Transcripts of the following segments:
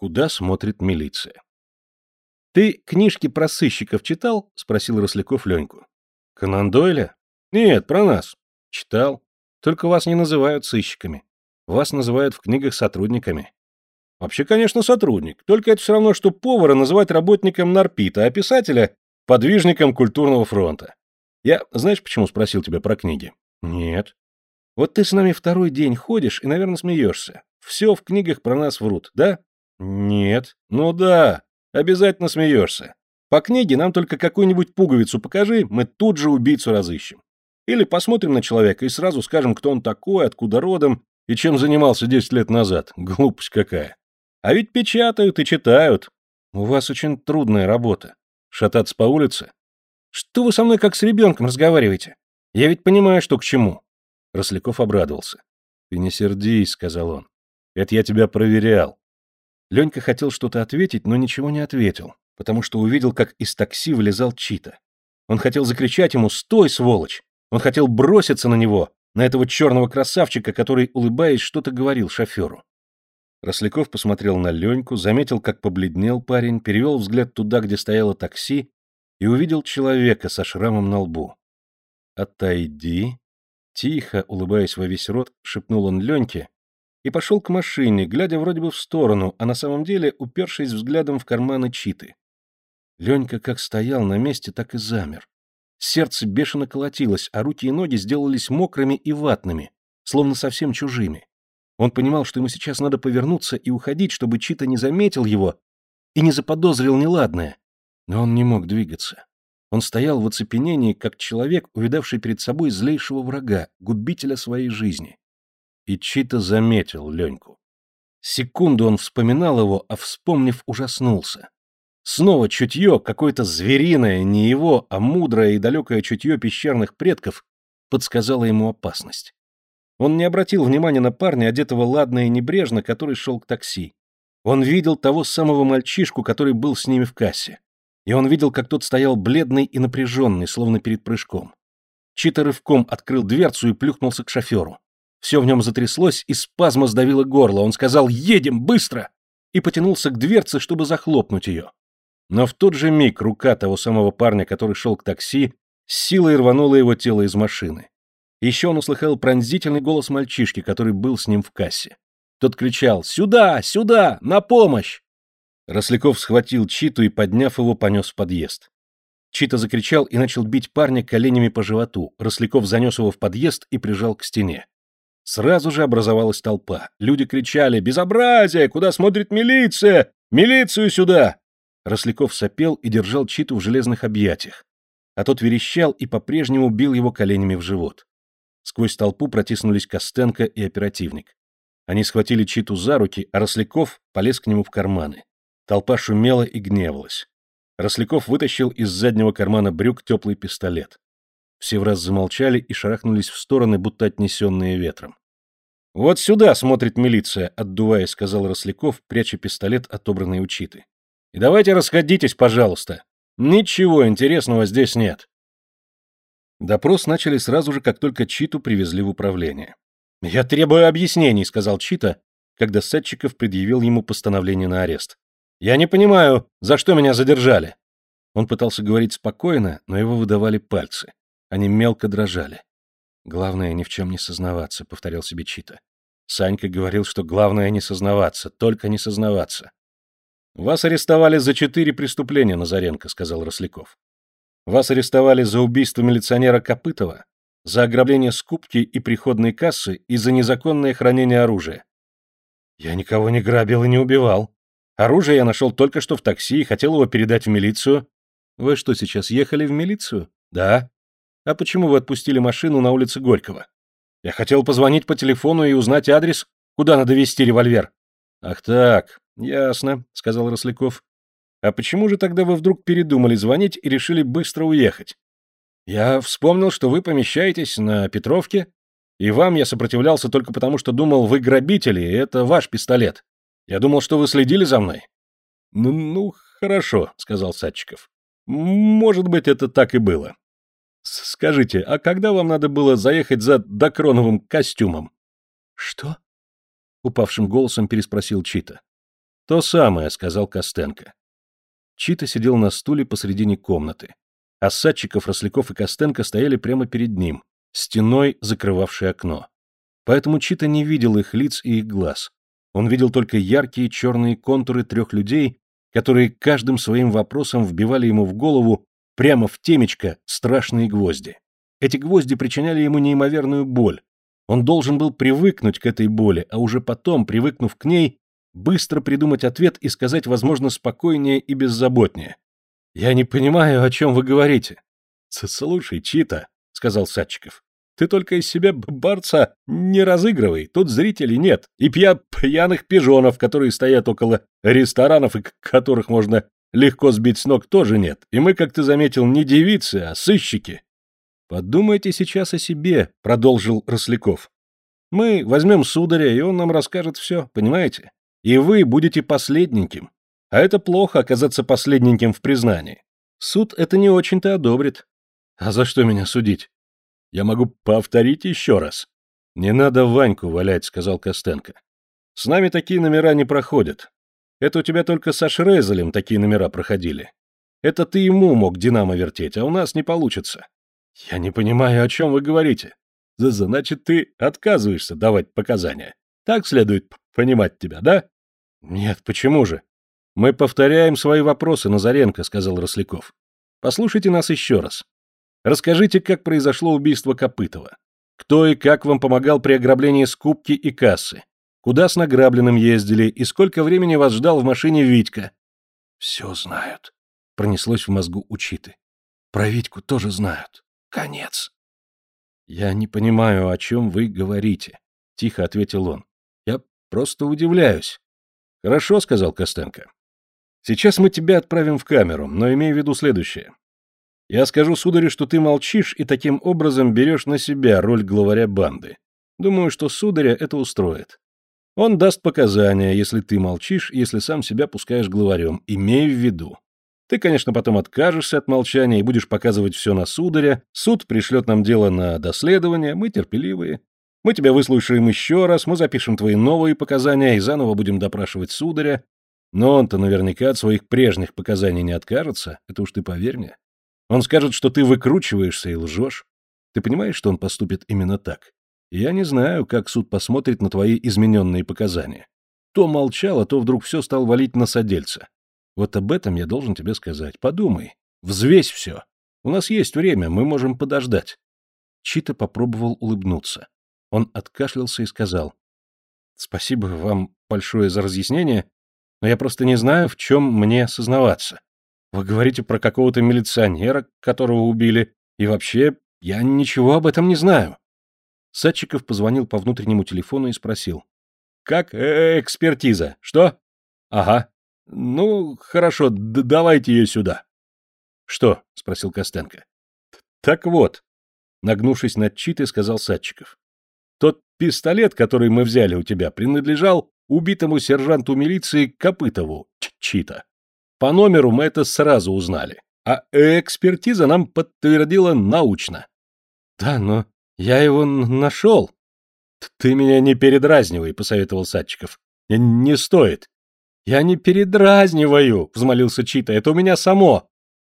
Куда смотрит милиция? «Ты книжки про сыщиков читал?» — спросил Росляков Леньку. «Конан Дойля?» «Нет, про нас». «Читал. Только вас не называют сыщиками. Вас называют в книгах сотрудниками». «Вообще, конечно, сотрудник. Только это все равно, что повара называть работником Нарпита, а писателя — подвижником культурного фронта. Я, знаешь, почему спросил тебя про книги?» «Нет». «Вот ты с нами второй день ходишь и, наверное, смеешься. Все в книгах про нас врут, да?» «Нет». «Ну да. Обязательно смеешься. По книге нам только какую-нибудь пуговицу покажи, мы тут же убийцу разыщем. Или посмотрим на человека и сразу скажем, кто он такой, откуда родом и чем занимался 10 лет назад. Глупость какая. А ведь печатают и читают. У вас очень трудная работа. Шататься по улице? Что вы со мной как с ребенком разговариваете? Я ведь понимаю, что к чему. Росляков обрадовался. Ты не сердись, сказал он. Это я тебя проверял. Ленька хотел что-то ответить, но ничего не ответил, потому что увидел, как из такси вылезал Чита. Он хотел закричать ему «Стой, сволочь!» Он хотел броситься на него, на этого черного красавчика, который, улыбаясь, что-то говорил шоферу. Росляков посмотрел на Леньку, заметил, как побледнел парень, перевел взгляд туда, где стояло такси, и увидел человека со шрамом на лбу. «Отойди!» Тихо, улыбаясь во весь рот, шепнул он Леньке и пошел к машине, глядя вроде бы в сторону, а на самом деле упершись взглядом в карманы Читы. Ленька как стоял на месте, так и замер. Сердце бешено колотилось, а руки и ноги сделались мокрыми и ватными, словно совсем чужими. Он понимал, что ему сейчас надо повернуться и уходить, чтобы Чита не заметил его и не заподозрил неладное. Но он не мог двигаться. Он стоял в оцепенении, как человек, увидавший перед собой злейшего врага, губителя своей жизни. И Чита заметил Леньку. Секунду он вспоминал его, а вспомнив, ужаснулся. Снова чутье, какое-то звериное, не его, а мудрое и далекое чутье пещерных предков, подсказало ему опасность. Он не обратил внимания на парня, одетого ладно и небрежно, который шел к такси. Он видел того самого мальчишку, который был с ними в кассе. И он видел, как тот стоял бледный и напряженный, словно перед прыжком. Чита рывком открыл дверцу и плюхнулся к шоферу. Все в нем затряслось, и спазма сдавила горло. Он сказал «Едем, быстро!» и потянулся к дверце, чтобы захлопнуть ее. Но в тот же миг рука того самого парня, который шел к такси, с силой рванула его тело из машины. Еще он услыхал пронзительный голос мальчишки, который был с ним в кассе. Тот кричал «Сюда! Сюда! На помощь!» Росляков схватил Читу и, подняв его, понес в подъезд. Чита закричал и начал бить парня коленями по животу. Росляков занес его в подъезд и прижал к стене. Сразу же образовалась толпа. Люди кричали «Безобразие! Куда смотрит милиция? Милицию сюда!» Росляков сопел и держал Читу в железных объятиях, а тот верещал и по-прежнему бил его коленями в живот. Сквозь толпу протиснулись Костенко и оперативник. Они схватили Читу за руки, а Росляков полез к нему в карманы. Толпа шумела и гневалась. Росляков вытащил из заднего кармана брюк теплый пистолет. Все в раз замолчали и шарахнулись в стороны, будто отнесенные ветром. «Вот сюда смотрит милиция», — отдуваясь, сказал Росляков, пряча пистолет, отобранный у Читы. И давайте расходитесь, пожалуйста. Ничего интересного здесь нет. Допрос начали сразу же, как только Читу привезли в управление. «Я требую объяснений», — сказал Чита, когда Садчиков предъявил ему постановление на арест. «Я не понимаю, за что меня задержали?» Он пытался говорить спокойно, но его выдавали пальцы. Они мелко дрожали. «Главное, ни в чем не сознаваться», — повторял себе Чита. Санька говорил, что главное не сознаваться, только не сознаваться. «Вас арестовали за четыре преступления, Назаренко», — сказал Росляков. «Вас арестовали за убийство милиционера Копытова, за ограбление скупки и приходной кассы и за незаконное хранение оружия». «Я никого не грабил и не убивал. Оружие я нашел только что в такси и хотел его передать в милицию». «Вы что, сейчас ехали в милицию?» «Да». «А почему вы отпустили машину на улице Горького?» «Я хотел позвонить по телефону и узнать адрес, куда надо везти револьвер». «Ах так, «Ясно», — сказал Росляков. «А почему же тогда вы вдруг передумали звонить и решили быстро уехать? Я вспомнил, что вы помещаетесь на Петровке, и вам я сопротивлялся только потому, что думал, вы грабители, и это ваш пистолет. Я думал, что вы следили за мной». «Ну, ну хорошо», — сказал Садчиков. «Может быть, это так и было. Скажите, а когда вам надо было заехать за докроновым костюмом?» «Что?» — упавшим голосом переспросил Чита. То самое, сказал Костенко. Чита сидел на стуле посредине комнаты. А Садчиков, Росляков и Костенко стояли прямо перед ним, стеной закрывавшей окно. Поэтому Чита не видел их лиц и их глаз. Он видел только яркие черные контуры трех людей, которые каждым своим вопросом вбивали ему в голову прямо в темечко страшные гвозди. Эти гвозди причиняли ему неимоверную боль. Он должен был привыкнуть к этой боли, а уже потом, привыкнув к ней, быстро придумать ответ и сказать, возможно, спокойнее и беззаботнее. «Я не понимаю, о чем вы говорите». «Слушай, Чита», — сказал Садчиков, — «ты только из себя барца не разыгрывай, тут зрителей нет, и пья пьяных пижонов, которые стоят около ресторанов и которых можно легко сбить с ног, тоже нет, и мы, как ты заметил, не девицы, а сыщики». «Подумайте сейчас о себе», — продолжил Росляков. «Мы возьмем сударя, и он нам расскажет все, понимаете? И вы будете последненьким. А это плохо, оказаться последненьким в признании. Суд это не очень-то одобрит. А за что меня судить? Я могу повторить еще раз. Не надо Ваньку валять, сказал Костенко. С нами такие номера не проходят. Это у тебя только со Шрезелем такие номера проходили. Это ты ему мог Динамо вертеть, а у нас не получится. Я не понимаю, о чем вы говорите. Значит, ты отказываешься давать показания. Так следует понимать тебя, да? Нет, почему же? Мы повторяем свои вопросы, Назаренко, сказал Росляков. Послушайте нас еще раз. Расскажите, как произошло убийство Копытова. Кто и как вам помогал при ограблении скупки и кассы? Куда с награбленным ездили и сколько времени вас ждал в машине Витька? Все знают. Пронеслось в мозгу у Читы. Про Витьку тоже знают. Конец. Я не понимаю, о чем вы говорите, тихо ответил он. Я просто удивляюсь. Хорошо, сказал Костенко. Сейчас мы тебя отправим в камеру, но имей в виду следующее. Я скажу сударю, что ты молчишь и таким образом берешь на себя роль главаря банды. Думаю, что сударя это устроит. Он даст показания, если ты молчишь, если сам себя пускаешь главарем. Имей в виду. Ты, конечно, потом откажешься от молчания и будешь показывать все на сударя, суд пришлет нам дело на доследование, мы терпеливые. Мы тебя выслушаем еще раз, мы запишем твои новые показания и заново будем допрашивать сударя. Но он-то наверняка от своих прежних показаний не откажется, это уж ты поверь мне. Он скажет, что ты выкручиваешься и лжешь. Ты понимаешь, что он поступит именно так? Я не знаю, как суд посмотрит на твои измененные показания. То молчал, а то вдруг все стал валить на содельца. Вот об этом я должен тебе сказать. Подумай. Взвесь все. У нас есть время, мы можем подождать. Чита попробовал улыбнуться. Он откашлялся и сказал. Спасибо вам большое за разъяснение, но я просто не знаю, в чем мне сознаваться. Вы говорите про какого-то милиционера, которого убили, и вообще я ничего об этом не знаю. Садчиков позвонил по внутреннему телефону и спросил. «Как э экспертиза? Что?» «Ага. «Ну, хорошо, давайте ее сюда». «Что?» — спросил Костенко. «Так вот», — нагнувшись над Читой, сказал Садчиков. «Тот пистолет, который мы взяли у тебя, принадлежал убитому сержанту милиции Копытову, Чита. По номеру мы это сразу узнали, а экспертиза нам подтвердила научно». «Да, но я его нашел». «Ты меня не передразнивай», — посоветовал Садчиков. «Не стоит. «Я не передразниваю», — взмолился Чита, — «это у меня само».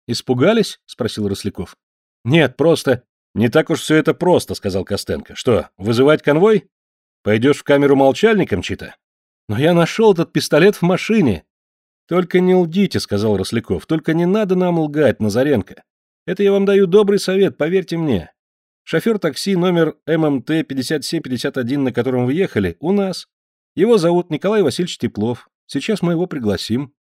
«Испугались?» — спросил Росляков. «Нет, просто...» «Не так уж все это просто», — сказал Костенко. «Что, вызывать конвой? Пойдешь в камеру молчальником, Чита?» «Но я нашел этот пистолет в машине». «Только не лгите», — сказал Росляков. «Только не надо нам лгать, Назаренко. Это я вам даю добрый совет, поверьте мне. Шофер такси номер ММТ 5751, на котором вы ехали, у нас. Его зовут Николай Васильевич Теплов. Сейчас мы его пригласим.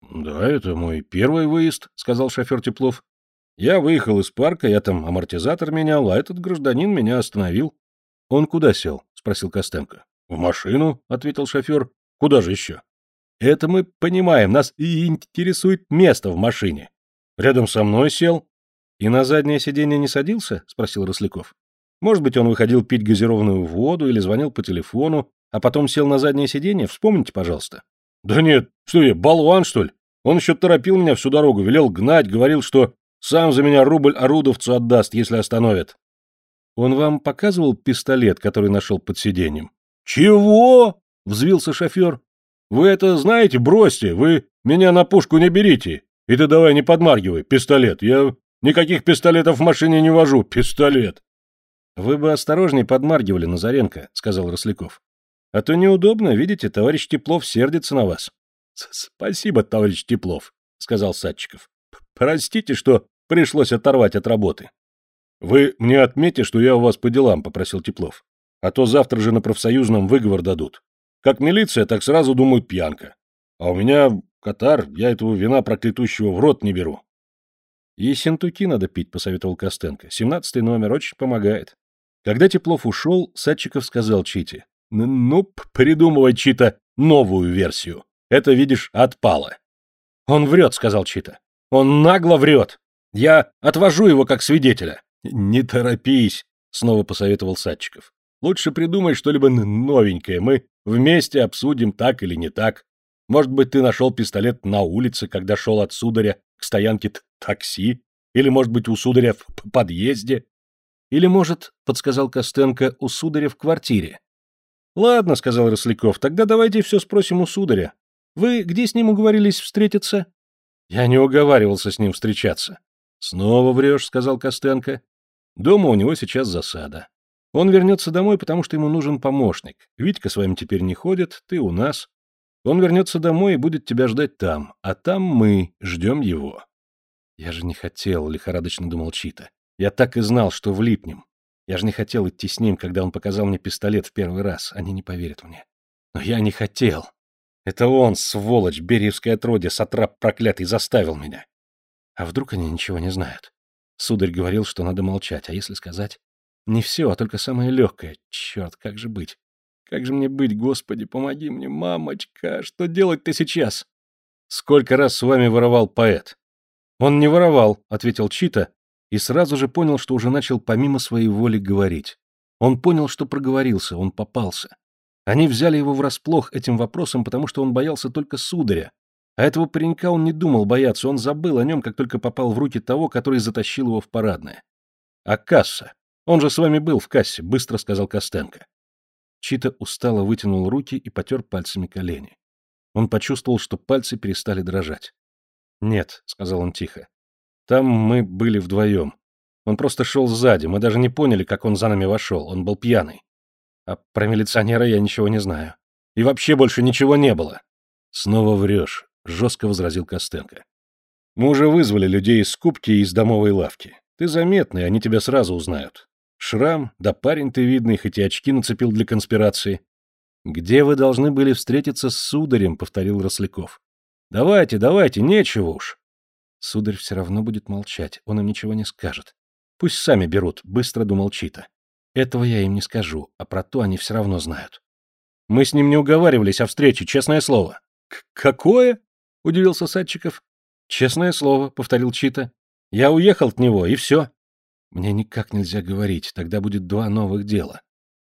— Да, это мой первый выезд, — сказал шофер Теплов. — Я выехал из парка, я там амортизатор менял, а этот гражданин меня остановил. — Он куда сел? — спросил Костенко. — В машину, — ответил шофер. — Куда же еще? — Это мы понимаем, нас и интересует место в машине. Рядом со мной сел. — И на заднее сиденье не садился? — спросил Росляков. — Может быть, он выходил пить газированную воду или звонил по телефону, а потом сел на заднее сиденье? Вспомните, пожалуйста. Да нет, что я, болван, что ли? Он еще торопил меня всю дорогу, велел гнать, говорил, что сам за меня рубль орудовцу отдаст, если остановит. Он вам показывал пистолет, который нашел под сиденьем? Чего? Взвился шофер. Вы это знаете, бросьте, вы меня на пушку не берите. И ты давай не подмаргивай, пистолет. Я никаких пистолетов в машине не вожу, пистолет. Вы бы осторожней подмаргивали, Назаренко, сказал Росляков. А то неудобно, видите, товарищ Теплов сердится на вас. Спасибо, товарищ Теплов, сказал Садчиков. Простите, что пришлось оторвать от работы. Вы мне отметьте, что я у вас по делам, попросил Теплов. А то завтра же на профсоюзном выговор дадут. Как милиция, так сразу думают пьянка. А у меня катар, я этого вина проклятущего в рот не беру. И синтуки надо пить, посоветовал Костенко. Семнадцатый номер очень помогает. Когда Теплов ушел, Садчиков сказал Чите. Ну, придумывай, Чита, новую версию. Это, видишь, отпало. Он врет, сказал Чита. Он нагло врет. Я отвожу его как свидетеля. Не торопись, снова посоветовал Садчиков. Лучше придумай что-либо новенькое. Мы вместе обсудим, так или не так. Может быть, ты нашел пистолет на улице, когда шел от сударя к стоянке такси? Или, может быть, у сударя в подъезде? Или, может, подсказал Костенко, у сударя в квартире? Ладно, сказал Росляков, тогда давайте все спросим у сударя. Вы где с ним уговорились встретиться? Я не уговаривался с ним встречаться. Снова врешь, сказал Костенко. Дома у него сейчас засада. Он вернется домой, потому что ему нужен помощник. Витька с вами теперь не ходит, ты у нас. Он вернется домой и будет тебя ждать там, а там мы ждем его. Я же не хотел, лихорадочно думал Чита. Я так и знал, что влипнем. Я же не хотел идти с ним, когда он показал мне пистолет в первый раз. Они не поверят мне. Но я не хотел. Это он, сволочь, бериевское отродье, сатрап проклятый, заставил меня. А вдруг они ничего не знают? Сударь говорил, что надо молчать, а если сказать? Не все, а только самое легкое. Черт, как же быть? Как же мне быть, Господи, помоги мне, мамочка, что делать-то сейчас? Сколько раз с вами воровал поэт? Он не воровал, ответил Чита, и сразу же понял, что уже начал помимо своей воли говорить. Он понял, что проговорился, он попался. Они взяли его врасплох этим вопросом, потому что он боялся только сударя. А этого паренька он не думал бояться, он забыл о нем, как только попал в руки того, который затащил его в парадное. А касса? Он же с вами был в кассе, быстро сказал Костенко. Чита устало вытянул руки и потер пальцами колени. Он почувствовал, что пальцы перестали дрожать. «Нет», — сказал он тихо. «Там мы были вдвоем. Он просто шел сзади, мы даже не поняли, как он за нами вошел, он был пьяный. А про милиционера я ничего не знаю. И вообще больше ничего не было». «Снова врешь», — жестко возразил Костенко. «Мы уже вызвали людей из скупки и из домовой лавки. Ты заметный, они тебя сразу узнают. Шрам, да парень ты видный, хоть и очки нацепил для конспирации. Где вы должны были встретиться с сударем, повторил Росляков. Давайте, давайте, нечего уж. Сударь все равно будет молчать, он им ничего не скажет. Пусть сами берут, быстро думал Чита. Этого я им не скажу, а про то они все равно знают. Мы с ним не уговаривались о встрече, честное слово. Какое? удивился Садчиков. Честное слово, повторил Чита. Я уехал от него, и все. Мне никак нельзя говорить, тогда будет два новых дела.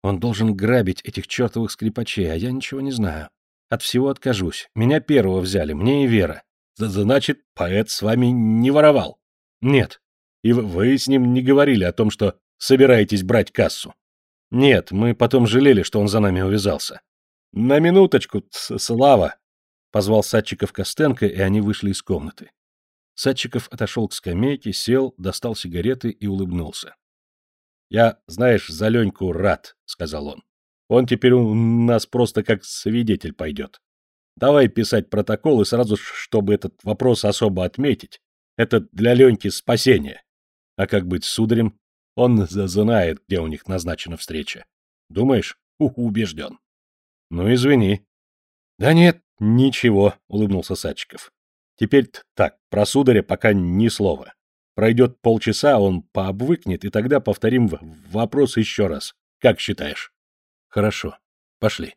Он должен грабить этих чертовых скрипачей, а я ничего не знаю. От всего откажусь. Меня первого взяли, мне и Вера. Значит, поэт с вами не воровал? Нет. И вы с ним не говорили о том, что собираетесь брать кассу? Нет, мы потом жалели, что он за нами увязался. На минуточку, Слава! Позвал Садчиков Костенко, и они вышли из комнаты. Садчиков отошел к скамейке, сел, достал сигареты и улыбнулся. — Я, знаешь, за Леньку рад, — сказал он. — Он теперь у нас просто как свидетель пойдет. Давай писать протокол и сразу, чтобы этот вопрос особо отметить. Это для Леньки спасение. А как быть с сударем? Он знает, где у них назначена встреча. Думаешь? Уху, убежден. Ну, извини. Да нет, ничего, улыбнулся Садчиков. Теперь так, про сударя пока ни слова. Пройдет полчаса, он пообвыкнет, и тогда повторим вопрос еще раз. Как считаешь? Хорошо. Пошли.